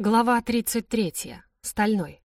Глава 33. Стальной.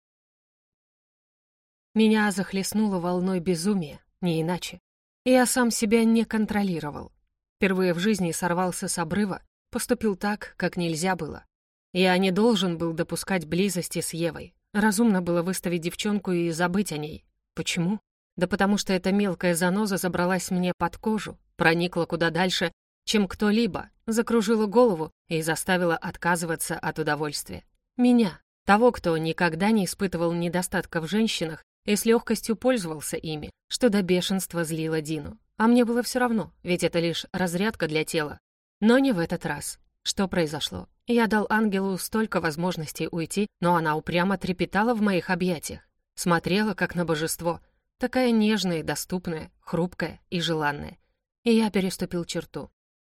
Меня захлестнуло волной безумия, не иначе. Я сам себя не контролировал. Впервые в жизни сорвался с обрыва, поступил так, как нельзя было. Я не должен был допускать близости с Евой. Разумно было выставить девчонку и забыть о ней. Почему? Да потому что эта мелкая заноза забралась мне под кожу, проникла куда дальше, чем кто-либо, закружила голову и заставила отказываться от удовольствия. Меня, того, кто никогда не испытывал недостатка в женщинах и с легкостью пользовался ими, что до бешенства злило Дину. А мне было все равно, ведь это лишь разрядка для тела. Но не в этот раз. Что произошло? Я дал ангелу столько возможностей уйти, но она упрямо трепетала в моих объятиях. Смотрела, как на божество. Такая нежная, доступная, хрупкая и желанная. И я переступил черту.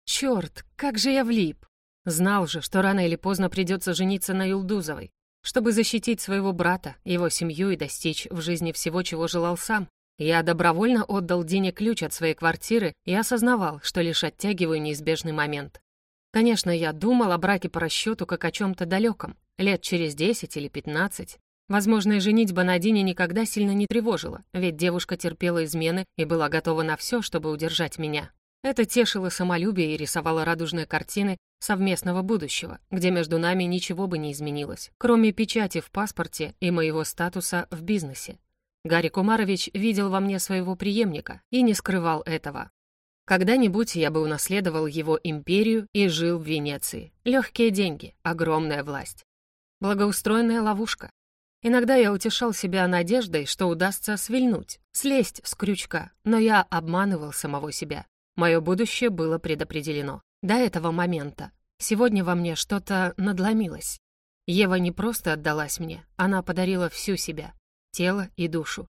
Черт, как же я влип! Знал же, что рано или поздно придется жениться на Юлдузовой, чтобы защитить своего брата, его семью и достичь в жизни всего, чего желал сам. Я добровольно отдал Дине ключ от своей квартиры и осознавал, что лишь оттягиваю неизбежный момент. Конечно, я думал о браке по расчету как о чем-то далеком, лет через 10 или 15. Возможная женитьба на Дине никогда сильно не тревожила, ведь девушка терпела измены и была готова на все, чтобы удержать меня. Это тешило самолюбие и рисовало радужные картины совместного будущего, где между нами ничего бы не изменилось, кроме печати в паспорте и моего статуса в бизнесе. Гарри Кумарович видел во мне своего преемника и не скрывал этого. Когда-нибудь я бы унаследовал его империю и жил в Венеции. Легкие деньги, огромная власть. Благоустроенная ловушка. Иногда я утешал себя надеждой, что удастся свильнуть, слезть с крючка, но я обманывал самого себя. Мое будущее было предопределено. До этого момента. Сегодня во мне что-то надломилось. Ева не просто отдалась мне, она подарила всю себя, тело и душу.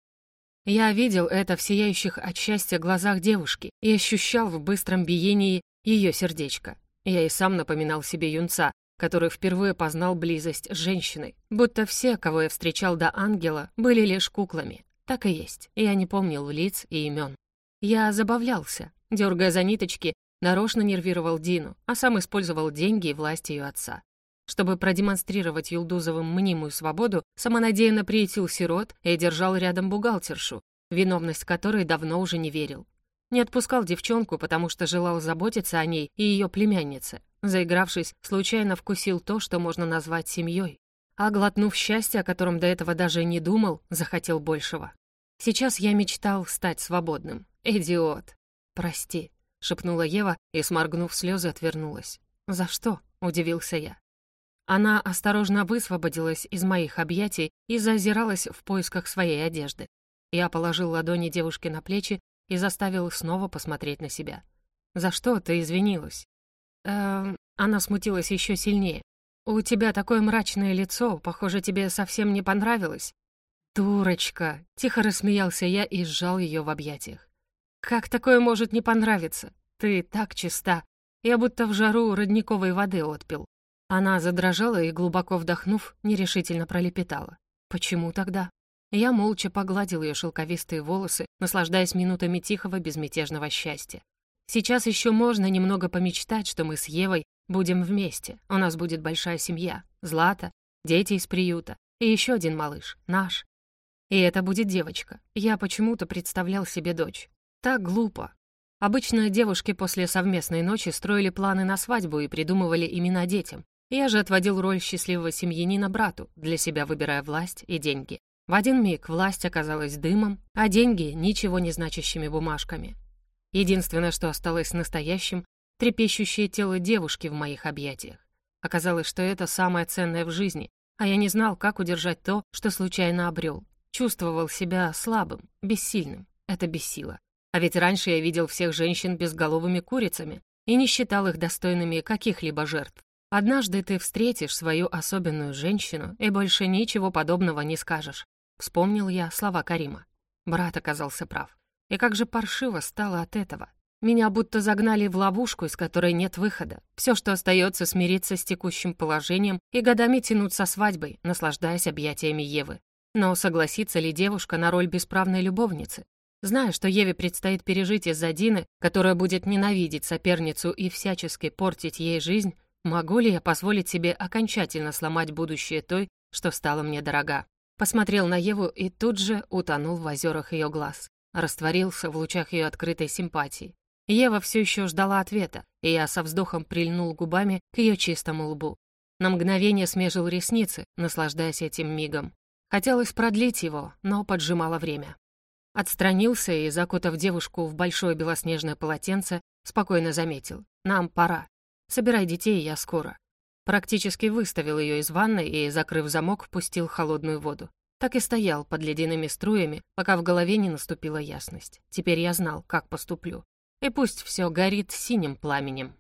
Я видел это в сияющих от счастья глазах девушки и ощущал в быстром биении ее сердечко. Я и сам напоминал себе юнца, который впервые познал близость с женщиной, будто все, кого я встречал до ангела, были лишь куклами. Так и есть, я не помнил лиц и имен. Я забавлялся, Дергая за ниточки, нарочно нервировал Дину, а сам использовал деньги и власть ее отца. Чтобы продемонстрировать Юлдузовым мнимую свободу, самонадеянно приютил сирот и держал рядом бухгалтершу, виновность которой давно уже не верил. Не отпускал девчонку, потому что желал заботиться о ней и ее племяннице. Заигравшись, случайно вкусил то, что можно назвать семьей. А глотнув счастье, о котором до этого даже не думал, захотел большего. Сейчас я мечтал стать свободным. Идиот. «Прости», — шепнула Ева и, сморгнув слезы, отвернулась. «За что?» — удивился я. Она осторожно высвободилась из моих объятий и зазиралась в поисках своей одежды. Я положил ладони девушки на плечи и заставил снова посмотреть на себя. «За что ты извинилась?» «Эм...» Она смутилась еще сильнее. «У тебя такое мрачное лицо, похоже, тебе совсем не понравилось». «Дурочка!» — тихо рассмеялся я и сжал ее в объятиях. «Как такое может не понравиться? Ты так чиста. Я будто в жару родниковой воды отпил». Она задрожала и, глубоко вдохнув, нерешительно пролепетала. «Почему тогда?» Я молча погладил ее шелковистые волосы, наслаждаясь минутами тихого безмятежного счастья. Сейчас еще можно немного помечтать, что мы с Евой будем вместе. У нас будет большая семья, Злата, дети из приюта и еще один малыш, наш. И это будет девочка. Я почему-то представлял себе дочь. Так глупо. Обычно девушки после совместной ночи строили планы на свадьбу и придумывали имена детям. Я же отводил роль счастливого семьянина брату, для себя выбирая власть и деньги. В один миг власть оказалась дымом, а деньги — ничего не значащими бумажками. Единственное, что осталось настоящим — трепещущее тело девушки в моих объятиях. Оказалось, что это самое ценное в жизни, а я не знал, как удержать то, что случайно обрел. Чувствовал себя слабым, бессильным. Это бессило. А ведь раньше я видел всех женщин безголовыми курицами и не считал их достойными каких-либо жертв. Однажды ты встретишь свою особенную женщину и больше ничего подобного не скажешь. Вспомнил я слова Карима. Брат оказался прав. И как же паршиво стало от этого. Меня будто загнали в ловушку, из которой нет выхода. Все, что остается, смириться с текущим положением и годами тянуть со свадьбой, наслаждаясь объятиями Евы. Но согласится ли девушка на роль бесправной любовницы? Зная, что Еве предстоит пережить из-за Дины, которая будет ненавидеть соперницу и всячески портить ей жизнь, Могу ли я позволить себе окончательно сломать будущее той, что стала мне дорога? Посмотрел на Еву и тут же утонул в озерах ее глаз. Растворился в лучах ее открытой симпатии. Ева все еще ждала ответа, и я со вздохом прильнул губами к ее чистому лбу. На мгновение смежил ресницы, наслаждаясь этим мигом. Хотелось продлить его, но поджимало время. Отстранился и, закутав девушку в большое белоснежное полотенце, спокойно заметил. «Нам пора. Собирай детей, я скоро». Практически выставил ее из ванной и, закрыв замок, пустил холодную воду. Так и стоял под ледяными струями, пока в голове не наступила ясность. Теперь я знал, как поступлю. И пусть все горит синим пламенем.